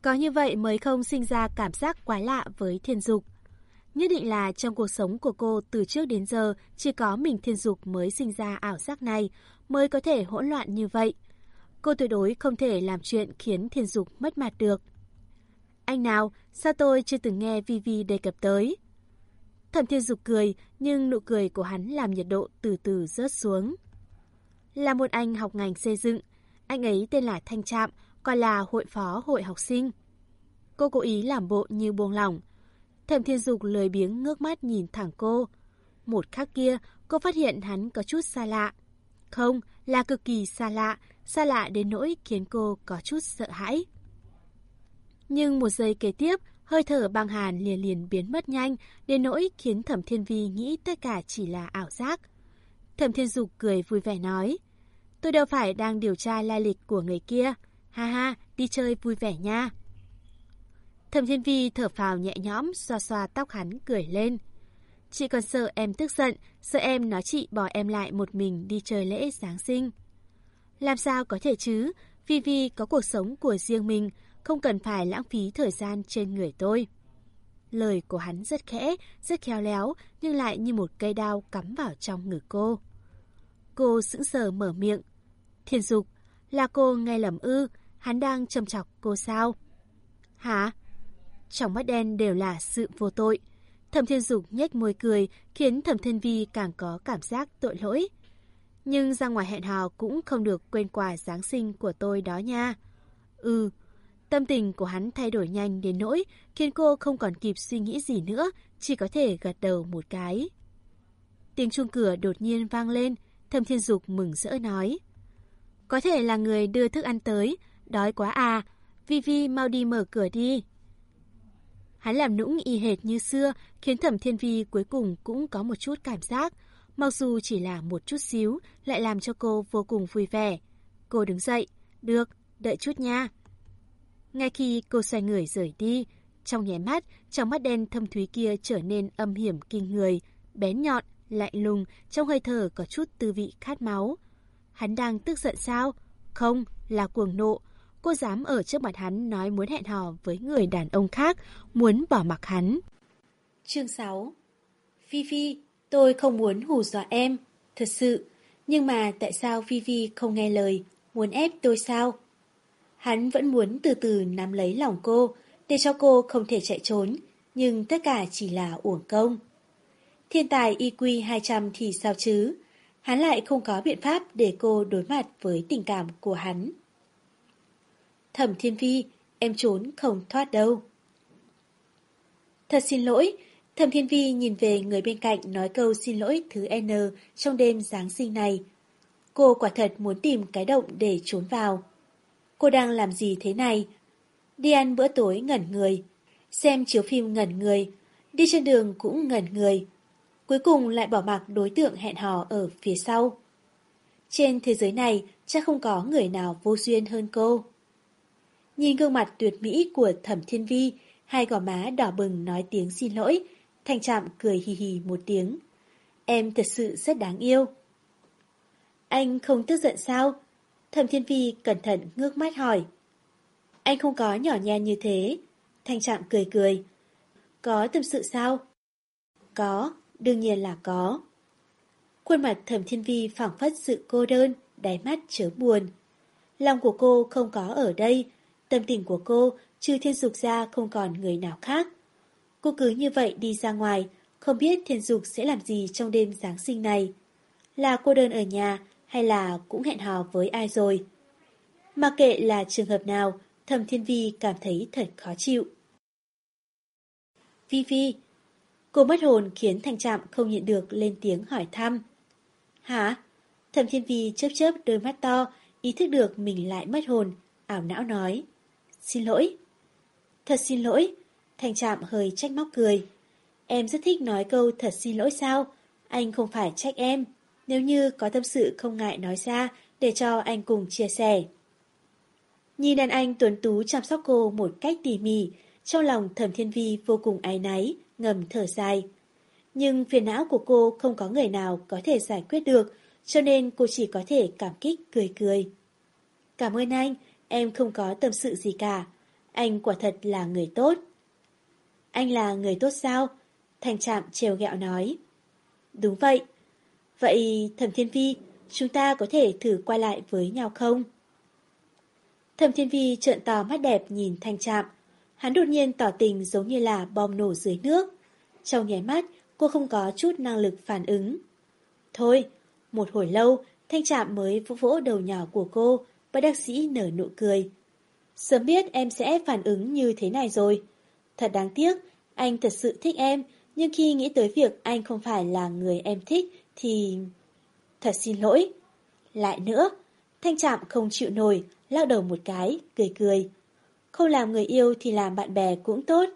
Có như vậy mới không sinh ra cảm giác quái lạ với thiên dục. Nhất định là trong cuộc sống của cô từ trước đến giờ chỉ có mình thiên dục mới sinh ra ảo giác này, mới có thể hỗn loạn như vậy. Cô tuyệt đối không thể làm chuyện khiến thiên dục mất mặt được. Anh nào, sao tôi chưa từng nghe Vivi đề cập tới? Thẩm thiên dục cười, nhưng nụ cười của hắn làm nhiệt độ từ từ rớt xuống. Là một anh học ngành xây dựng, anh ấy tên là Thanh Trạm, còn là hội phó hội học sinh. Cô cố ý làm bộ như buông lỏng. Thẩm thiên dục lười biếng ngước mắt nhìn thẳng cô. Một khắc kia, cô phát hiện hắn có chút xa lạ. Không, là cực kỳ xa lạ, xa lạ đến nỗi khiến cô có chút sợ hãi. Nhưng một giây kế tiếp, hơi thở băng hàn liền liền biến mất nhanh, đến nỗi khiến Thẩm Thiên Vi nghĩ tất cả chỉ là ảo giác. Thẩm Thiên Dục cười vui vẻ nói, tôi đâu phải đang điều tra lai lịch của người kia, ha ha, đi chơi vui vẻ nha. Thẩm Thiên Vi thở phào nhẹ nhõm, xoa xoa tóc hắn cười lên. Chị còn sợ em tức giận, sợ em nói chị bỏ em lại một mình đi chơi lễ Giáng sinh. Làm sao có thể chứ, Vi Vi có cuộc sống của riêng mình, không cần phải lãng phí thời gian trên người tôi. Lời của hắn rất khẽ, rất khéo léo, nhưng lại như một cây đao cắm vào trong ngực cô. Cô sững sờ mở miệng. Thiên dục, là cô nghe lầm ư, hắn đang châm chọc cô sao? Hả? Trong mắt đen đều là sự vô tội. Thẩm Thiên Dục nhếch môi cười, khiến Thẩm Thiên Vi càng có cảm giác tội lỗi. Nhưng ra ngoài hẹn hò cũng không được quên quà Giáng sinh của tôi đó nha. Ừ, tâm tình của hắn thay đổi nhanh đến nỗi khiến cô không còn kịp suy nghĩ gì nữa, chỉ có thể gật đầu một cái. Tiếng chuông cửa đột nhiên vang lên, Thâm Thiên Dục mừng rỡ nói. Có thể là người đưa thức ăn tới, đói quá à, Vi Vi mau đi mở cửa đi. Hắn làm nũng y hệt như xưa, khiến Thẩm Thiên Vi cuối cùng cũng có một chút cảm giác, mặc dù chỉ là một chút xíu, lại làm cho cô vô cùng vui vẻ. Cô đứng dậy, được, đợi chút nha. Ngay khi cô xoay người rời đi, trong nháy mắt, trong mắt đen thâm thúy kia trở nên âm hiểm kinh người, bén nhọn, lạnh lùng, trong hơi thở có chút tư vị khát máu. Hắn đang tức giận sao? Không, là cuồng nộ. Cô dám ở trước mặt hắn nói muốn hẹn hò với người đàn ông khác, muốn bỏ mặc hắn. Chương 6 Phi Phi, tôi không muốn hù dọa em, thật sự. Nhưng mà tại sao Phi Phi không nghe lời, muốn ép tôi sao? Hắn vẫn muốn từ từ nắm lấy lòng cô, để cho cô không thể chạy trốn, nhưng tất cả chỉ là uổng công. Thiên tài IQ 200 thì sao chứ? Hắn lại không có biện pháp để cô đối mặt với tình cảm của hắn. Thẩm Thiên Vi, em trốn không thoát đâu. Thật xin lỗi, Thẩm Thiên Vi nhìn về người bên cạnh nói câu xin lỗi thứ N trong đêm Giáng sinh này. Cô quả thật muốn tìm cái động để trốn vào. Cô đang làm gì thế này? Đi ăn bữa tối ngẩn người, xem chiếu phim ngẩn người, đi trên đường cũng ngẩn người. Cuối cùng lại bỏ mặc đối tượng hẹn hò ở phía sau. Trên thế giới này chắc không có người nào vô duyên hơn cô. Nhìn gương mặt tuyệt mỹ của Thẩm Thiên Vi, hai gò má đỏ bừng nói tiếng xin lỗi, Thanh Trạm cười hì hì một tiếng. Em thật sự rất đáng yêu. Anh không tức giận sao? Thẩm Thiên Vi cẩn thận ngước mắt hỏi. Anh không có nhỏ nhen như thế. Thanh Trạm cười cười. Có tâm sự sao? Có, đương nhiên là có. Khuôn mặt Thẩm Thiên Vi phảng phất sự cô đơn, đáy mắt chớ buồn. Lòng của cô không có ở đây, tâm tình của cô trừ thiên dục ra không còn người nào khác. Cô cứ như vậy đi ra ngoài, không biết thiên dục sẽ làm gì trong đêm Giáng sinh này. Là cô đơn ở nhà hay là cũng hẹn hò với ai rồi. Mà kệ là trường hợp nào, thẩm thiên vi cảm thấy thật khó chịu. Vi Vi, cô mất hồn khiến thành Trạm không nhịn được lên tiếng hỏi thăm. Hả? Thẩm Thiên Vi chớp chớp đôi mắt to, ý thức được mình lại mất hồn, ảo não nói. Xin lỗi. Thật xin lỗi. Thành Trạm hơi trách móc cười. Em rất thích nói câu thật xin lỗi sao? Anh không phải trách em. Nếu như có tâm sự không ngại nói ra để cho anh cùng chia sẻ. Nhìn đàn anh tuấn tú chăm sóc cô một cách tỉ mỉ, trong lòng thẩm thiên vi vô cùng áy náy, ngầm thở dài. Nhưng phiền não của cô không có người nào có thể giải quyết được, cho nên cô chỉ có thể cảm kích cười cười. Cảm ơn anh, em không có tâm sự gì cả. Anh quả thật là người tốt. Anh là người tốt sao? Thành trạm trêu gẹo nói. Đúng vậy. Vậy Thẩm Thiên Vi, chúng ta có thể thử quay lại với nhau không? Thẩm Thiên Vi trợn to mắt đẹp nhìn Thanh Trạm. Hắn đột nhiên tỏ tình giống như là bom nổ dưới nước. Trong nháy mắt, cô không có chút năng lực phản ứng. Thôi, một hồi lâu, Thanh Trạm mới vỗ vỗ đầu nhỏ của cô, bác đặc sĩ nở nụ cười. Sớm biết em sẽ phản ứng như thế này rồi. Thật đáng tiếc, anh thật sự thích em, nhưng khi nghĩ tới việc anh không phải là người em thích thì... Thật xin lỗi. Lại nữa, Thanh Trạm không chịu nổi, lắc đầu một cái, cười cười. Không làm người yêu thì làm bạn bè cũng tốt,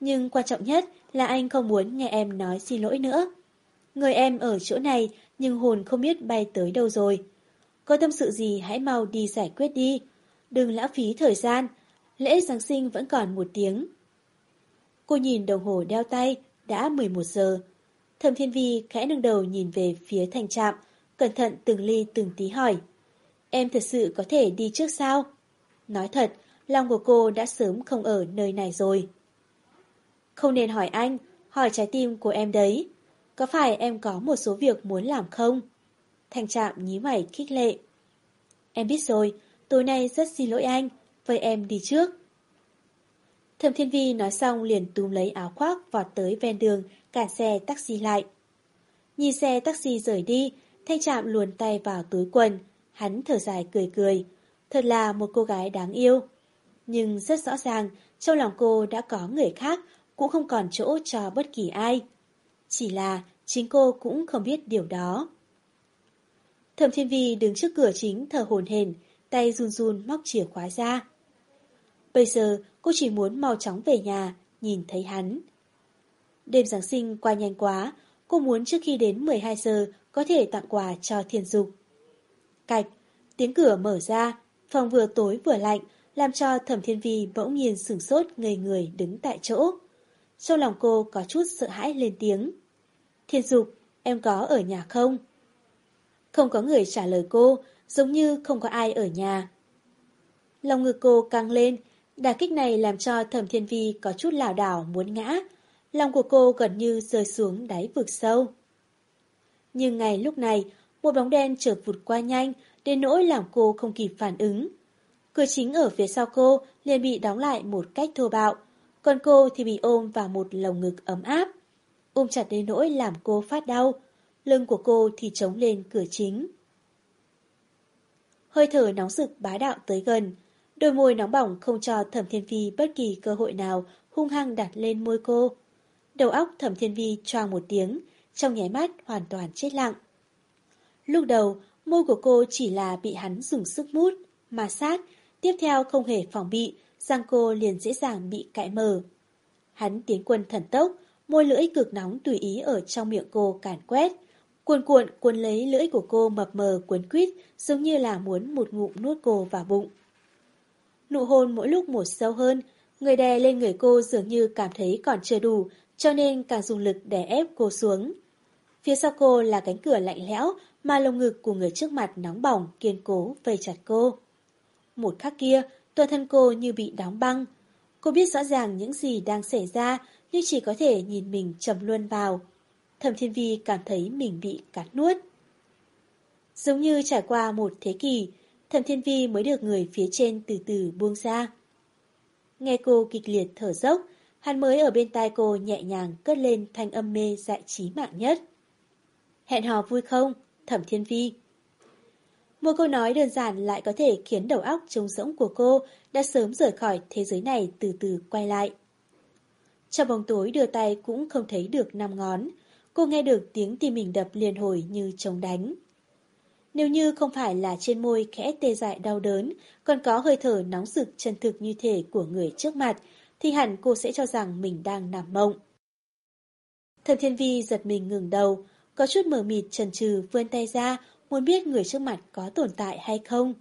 nhưng quan trọng nhất là anh không muốn nghe em nói xin lỗi nữa. Người em ở chỗ này nhưng hồn không biết bay tới đâu rồi. Có tâm sự gì hãy mau đi giải quyết đi. Đừng lãng phí thời gian, lễ Giáng sinh vẫn còn một tiếng. Cô nhìn đồng hồ đeo tay, đã 11 giờ. Thẩm Thiên Vi khẽ nâng đầu nhìn về phía thành trạm, cẩn thận từng ly từng tí hỏi. Em thật sự có thể đi trước sao? Nói thật, lòng của cô đã sớm không ở nơi này rồi. Không nên hỏi anh, hỏi trái tim của em đấy. Có phải em có một số việc muốn làm không? Thành trạm nhí mày khích lệ. Em biết rồi, tối nay rất xin lỗi anh, vậy em đi trước. Thẩm Thiên Vi nói xong liền túm lấy áo khoác vọt tới ven đường, cản xe taxi lại. Nhìn xe taxi rời đi, Thanh Trạm luồn tay vào túi quần, hắn thở dài cười cười. Thật là một cô gái đáng yêu. Nhưng rất rõ ràng, trong lòng cô đã có người khác, cũng không còn chỗ cho bất kỳ ai. Chỉ là chính cô cũng không biết điều đó. Thẩm Thiên Vi đứng trước cửa chính thở hồn hển, tay run run móc chìa khóa ra. Bây giờ cô chỉ muốn mau chóng về nhà, nhìn thấy hắn. Đêm Giáng sinh qua nhanh quá, cô muốn trước khi đến 12 giờ có thể tặng quà cho thiên dục. Cạch, tiếng cửa mở ra, phòng vừa tối vừa lạnh, làm cho thẩm thiên vi bỗng nhiên sửng sốt ngây người đứng tại chỗ. Trong lòng cô có chút sợ hãi lên tiếng. Thiên dục, em có ở nhà không? Không có người trả lời cô, giống như không có ai ở nhà. Lòng ngực cô căng lên, đả kích này làm cho thẩm thiên vi có chút lảo đảo muốn ngã. Lòng của cô gần như rơi xuống đáy vực sâu. Nhưng ngày lúc này, một bóng đen chợt vụt qua nhanh, đến nỗi làm cô không kịp phản ứng. Cửa chính ở phía sau cô liền bị đóng lại một cách thô bạo, còn cô thì bị ôm vào một lồng ngực ấm áp. Ôm chặt đến nỗi làm cô phát đau, lưng của cô thì trống lên cửa chính. Hơi thở nóng rực bá đạo tới gần, đôi môi nóng bỏng không cho Thẩm Thiên Phi bất kỳ cơ hội nào hung hăng đặt lên môi cô. Đầu óc Thẩm Thiên Vi choang một tiếng, trong nháy mắt hoàn toàn chết lặng. Lúc đầu, môi của cô chỉ là bị hắn dùng sức mút, mà sát, tiếp theo không hề phòng bị, răng cô liền dễ dàng bị cạy mở. Hắn tiến quân thần tốc, môi lưỡi cực nóng tùy ý ở trong miệng cô càn quét. Cuồn cuộn cuốn lấy lưỡi của cô mập mờ cuốn quýt giống như là muốn một ngụm nuốt cô vào bụng. Nụ hôn mỗi lúc một sâu hơn, người đè lên người cô dường như cảm thấy còn chưa đủ, cho nên càng dùng lực để ép cô xuống. Phía sau cô là cánh cửa lạnh lẽo mà lồng ngực của người trước mặt nóng bỏng kiên cố vây chặt cô. Một khắc kia, toàn thân cô như bị đóng băng. Cô biết rõ ràng những gì đang xảy ra nhưng chỉ có thể nhìn mình trầm luôn vào. Thẩm Thiên Vi cảm thấy mình bị cắn nuốt. Giống như trải qua một thế kỷ, Thẩm Thiên Vi mới được người phía trên từ từ buông ra. Nghe cô kịch liệt thở dốc, hắn mới ở bên tai cô nhẹ nhàng cất lên thanh âm mê dại trí mạng nhất. Hẹn hò vui không? Thẩm Thiên Vi. Một câu nói đơn giản lại có thể khiến đầu óc trống rỗng của cô đã sớm rời khỏi thế giới này từ từ quay lại. Trong bóng tối đưa tay cũng không thấy được năm ngón, cô nghe được tiếng tim mình đập liền hồi như trống đánh. Nếu như không phải là trên môi khẽ tê dại đau đớn, còn có hơi thở nóng rực chân thực như thể của người trước mặt, thì hẳn cô sẽ cho rằng mình đang nằm mộng. Thẩm Thiên Vi giật mình ngừng đầu, có chút mờ mịt chần chừ vươn tay ra, muốn biết người trước mặt có tồn tại hay không.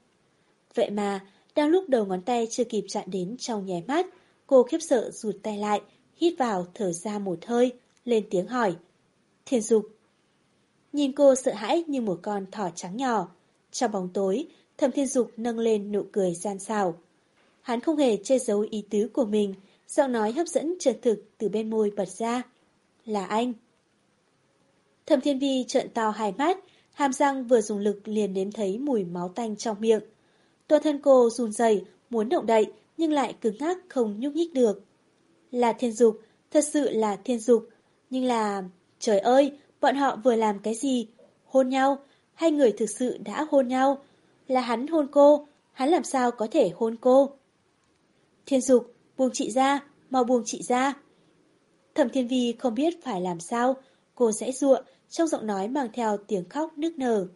Vậy mà, đang lúc đầu ngón tay chưa kịp chạm đến trong nháy mắt, cô khiếp sợ rụt tay lại, hít vào thở ra một hơi, lên tiếng hỏi. Thiên Dục. Nhìn cô sợ hãi như một con thỏ trắng nhỏ. Trong bóng tối, thầm Thiên Dục nâng lên nụ cười gian xào. Hắn không hề che giấu ý tứ của mình, giọng nói hấp dẫn chân thực từ bên môi bật ra. Là anh. Thẩm Thiên Vi trợn to hai mắt, hàm răng vừa dùng lực liền nếm thấy mùi máu tanh trong miệng. Toàn thân cô run rẩy, muốn động đậy nhưng lại cứng ngắc không nhúc nhích được. Là thiên dục, thật sự là thiên dục, nhưng là... Trời ơi, bọn họ vừa làm cái gì? Hôn nhau? Hai người thực sự đã hôn nhau? Là hắn hôn cô, hắn làm sao có thể hôn cô? Thiên dục, buông chị ra, mau buông chị ra. Thẩm Thiên Vi không biết phải làm sao, cô sẽ ruộng, trong giọng nói mang theo tiếng khóc nức nở.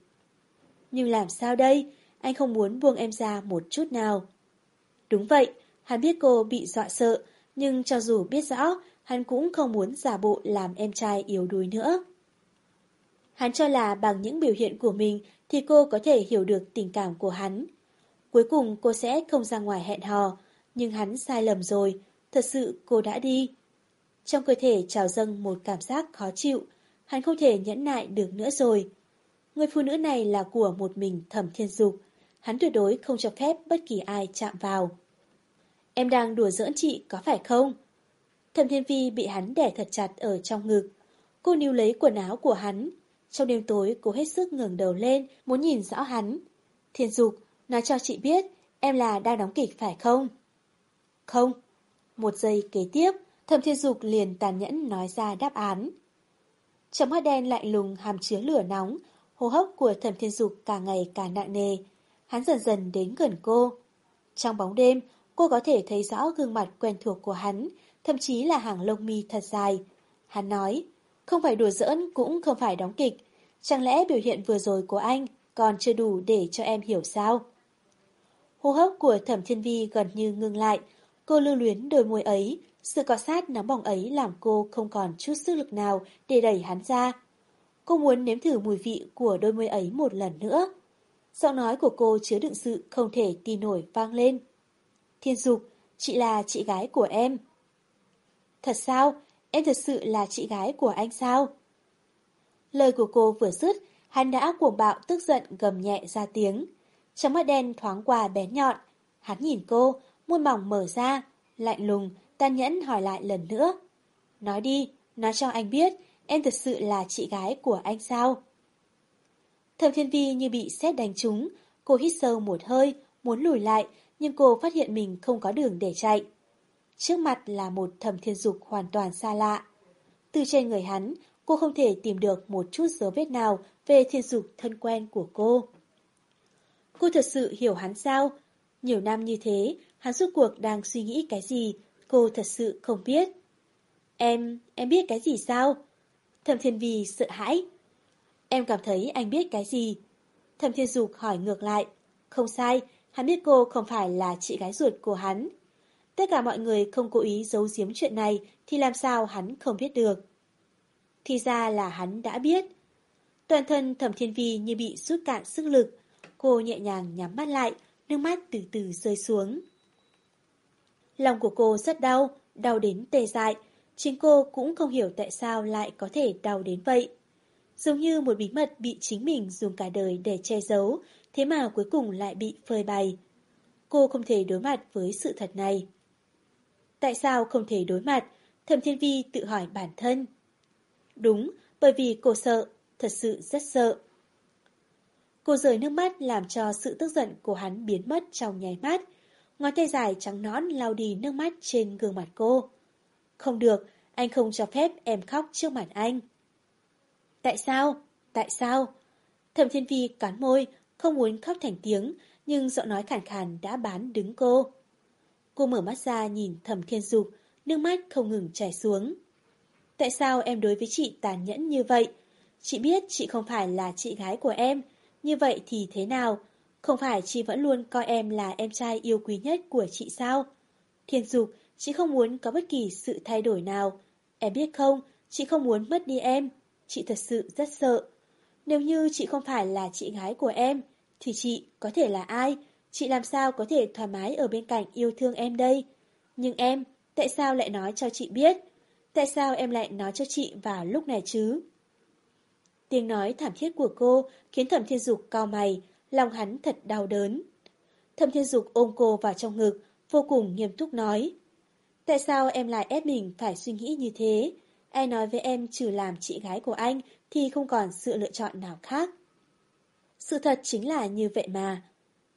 Nhưng làm sao đây? Anh không muốn buông em ra một chút nào. Đúng vậy, hắn biết cô bị dọa sợ, nhưng cho dù biết rõ, hắn cũng không muốn giả bộ làm em trai yếu đuối nữa. Hắn cho là bằng những biểu hiện của mình thì cô có thể hiểu được tình cảm của hắn. Cuối cùng cô sẽ không ra ngoài hẹn hò, nhưng hắn sai lầm rồi, thật sự cô đã đi. Trong cơ thể trào dâng một cảm giác khó chịu, hắn không thể nhẫn nại được nữa rồi. Người phụ nữ này là của một mình thẩm thiên dục, hắn tuyệt đối không cho phép bất kỳ ai chạm vào. Em đang đùa giỡn chị có phải không? Thẩm thiên vi bị hắn đẻ thật chặt ở trong ngực. Cô níu lấy quần áo của hắn. Trong đêm tối cô hết sức ngẩng đầu lên, muốn nhìn rõ hắn. Thiên dục, nói cho chị biết, em là đang đóng kịch phải không? Không. Một giây kế tiếp, thẩm thiên dục liền tàn nhẫn nói ra đáp án. Trong mắt đen lạnh lùng hàm chứa lửa nóng, hô hấp của thẩm thiên dục càng ngày càng nặng nề. Hắn dần dần đến gần cô. Trong bóng đêm, cô có thể thấy rõ gương mặt quen thuộc của hắn, thậm chí là hàng lông mi thật dài. Hắn nói, không phải đùa giỡn cũng không phải đóng kịch. Chẳng lẽ biểu hiện vừa rồi của anh còn chưa đủ để cho em hiểu sao? Hô hấp của thẩm thiên vi gần như ngưng lại. Cô lưu luyến đôi môi ấy, sự cọ sát nóng bỏng ấy làm cô không còn chút sức lực nào để đẩy hắn ra. Cô muốn nếm thử mùi vị của đôi môi ấy một lần nữa. Giọng nói của cô chứa đựng sự không thể tin nổi vang lên. Thiên Dục, chị là chị gái của em. Thật sao? Em thật sự là chị gái của anh sao? Lời của cô vừa dứt, hắn đã cuồng bạo tức giận gầm nhẹ ra tiếng. Trong mắt đen thoáng qua bé nhọn. Hắn nhìn cô, môi mỏng mở ra, lạnh lùng, tan nhẫn hỏi lại lần nữa. Nói đi, nói cho anh biết, em thật sự là chị gái của anh sao? Thẩm Thiên Vi như bị xét đánh trúng, cô hít sâu một hơi, muốn lùi lại, nhưng cô phát hiện mình không có đường để chạy. Trước mặt là một thẩm thiên dục hoàn toàn xa lạ. Từ trên người hắn, cô không thể tìm được một chút dấu vết nào về thiên dục thân quen của cô. Cô thật sự hiểu hắn sao? Nhiều năm như thế, hắn suốt cuộc đang suy nghĩ cái gì, cô thật sự không biết. Em, em biết cái gì sao? Thẩm thiên vi sợ hãi. Em cảm thấy anh biết cái gì? Thẩm thiên dục hỏi ngược lại. Không sai, hắn biết cô không phải là chị gái ruột của hắn. Tất cả mọi người không cố ý giấu giếm chuyện này thì làm sao hắn không biết được. Thì ra là hắn đã biết. Toàn thân thẩm thiên vi như bị rút cạn sức lực. Cô nhẹ nhàng nhắm mắt lại, nước mắt từ từ rơi xuống. Lòng của cô rất đau, đau đến tê dại. Chính cô cũng không hiểu tại sao lại có thể đau đến vậy. Giống như một bí mật bị chính mình dùng cả đời để che giấu, thế mà cuối cùng lại bị phơi bày. Cô không thể đối mặt với sự thật này. Tại sao không thể đối mặt? Thẩm Thiên Vi tự hỏi bản thân. Đúng, bởi vì cô sợ, thật sự rất sợ. Cô rời nước mắt làm cho sự tức giận của hắn biến mất trong nháy mắt. Ngón tay dài trắng nõn lau đi nước mắt trên gương mặt cô. Không được, anh không cho phép em khóc trước mặt anh. Tại sao? Tại sao? Thẩm Thiên Vi cắn môi, không muốn khóc thành tiếng, nhưng giọng nói khàn khàn đã bán đứng cô. Cô mở mắt ra nhìn Thẩm Thiên Dục, nước mắt không ngừng chảy xuống. Tại sao em đối với chị tàn nhẫn như vậy? Chị biết chị không phải là chị gái của em, như vậy thì thế nào? Không phải chị vẫn luôn coi em là em trai yêu quý nhất của chị sao? Thiên Dục, chị không muốn có bất kỳ sự thay đổi nào. Em biết không, chị không muốn mất đi em. Chị thật sự rất sợ. Nếu như chị không phải là chị gái của em, thì chị có thể là ai? Chị làm sao có thể thoải mái ở bên cạnh yêu thương em đây? Nhưng em, tại sao lại nói cho chị biết? Tại sao em lại nói cho chị vào lúc này chứ? Tiếng nói thảm thiết của cô khiến thẩm thiên dục cao mày, lòng hắn thật đau đớn. Thẩm thiên dục ôm cô vào trong ngực, vô cùng nghiêm túc nói. Tại sao em lại ép mình phải suy nghĩ như thế? Ai nói với em trừ làm chị gái của anh thì không còn sự lựa chọn nào khác. Sự thật chính là như vậy mà.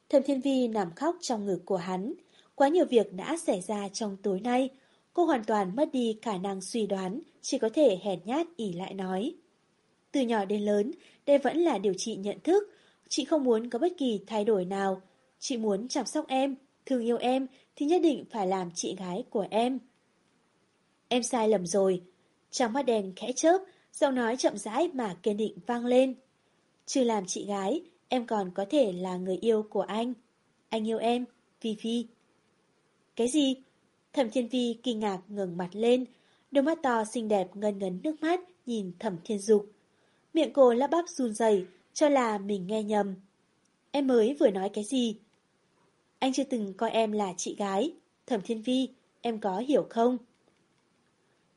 Thẩm Thiên Vi nằm khóc trong ngực của hắn. Quá nhiều việc đã xảy ra trong tối nay. Cô hoàn toàn mất đi khả năng suy đoán, chỉ có thể hèn nhát ỉ lại nói. Từ nhỏ đến lớn, đây vẫn là điều trị nhận thức. Chị không muốn có bất kỳ thay đổi nào. Chị muốn chăm sóc em, thương yêu em thì nhất định phải làm chị gái của em. Em sai lầm rồi. Trong mắt đèn khẽ chớp, giọng nói chậm rãi mà kiên định vang lên. chưa làm chị gái, em còn có thể là người yêu của anh. Anh yêu em, Vi Vi. Cái gì? Thẩm Thiên Vi kinh ngạc ngừng mặt lên, đôi mắt to xinh đẹp ngân ngấn nước mắt nhìn Thẩm Thiên Dục. Miệng cô lắp bắp run rẩy, cho là mình nghe nhầm. Em mới vừa nói cái gì? Anh chưa từng coi em là chị gái. Thẩm Thiên Vi, em có hiểu không?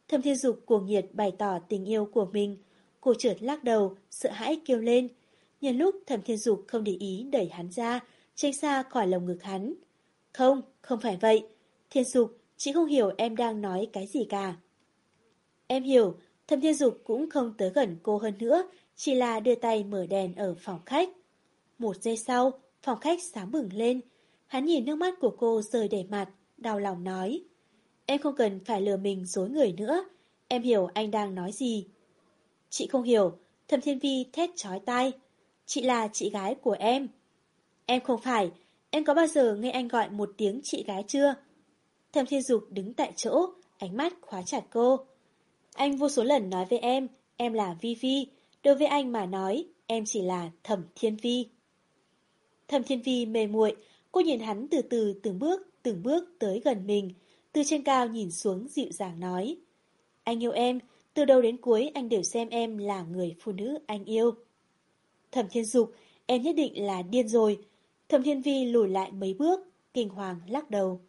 Thẩm Thiên Dục cuồng nhiệt bày tỏ tình yêu của mình. Cô trượt lắc đầu, sợ hãi kêu lên. Nhân lúc Thẩm Thiên Dục không để ý đẩy hắn ra, tránh xa khỏi lồng ngực hắn. Không, không phải vậy. Thiên Dục, chị không hiểu em đang nói cái gì cả. Em hiểu, Thẩm Thiên Dục cũng không tới gần cô hơn nữa, chỉ là đưa tay mở đèn ở phòng khách. Một giây sau, phòng khách sáng bừng lên. Hắn nhìn nước mắt của cô rơi đầy mặt, đau lòng nói. Em không cần phải lừa mình dối người nữa. Em hiểu anh đang nói gì. Chị không hiểu. Thẩm Thiên Vi thét chói tai. Chị là chị gái của em. Em không phải. Em có bao giờ nghe anh gọi một tiếng chị gái chưa? Thẩm Thiên Dục đứng tại chỗ, ánh mắt khóa chặt cô. Anh vô số lần nói với em, em là Vi Vi. Đối với anh mà nói, em chỉ là Thẩm Thiên Vi. Thẩm Thiên Vi mê muội, cô nhìn hắn từ từ từng bước, từng bước tới gần mình, từ trên cao nhìn xuống dịu dàng nói. Anh yêu em, từ đầu đến cuối anh đều xem em là người phụ nữ anh yêu. Thẩm Thiên Dục, em nhất định là điên rồi. Thẩm Thiên Vi lùi lại mấy bước, kinh hoàng lắc đầu.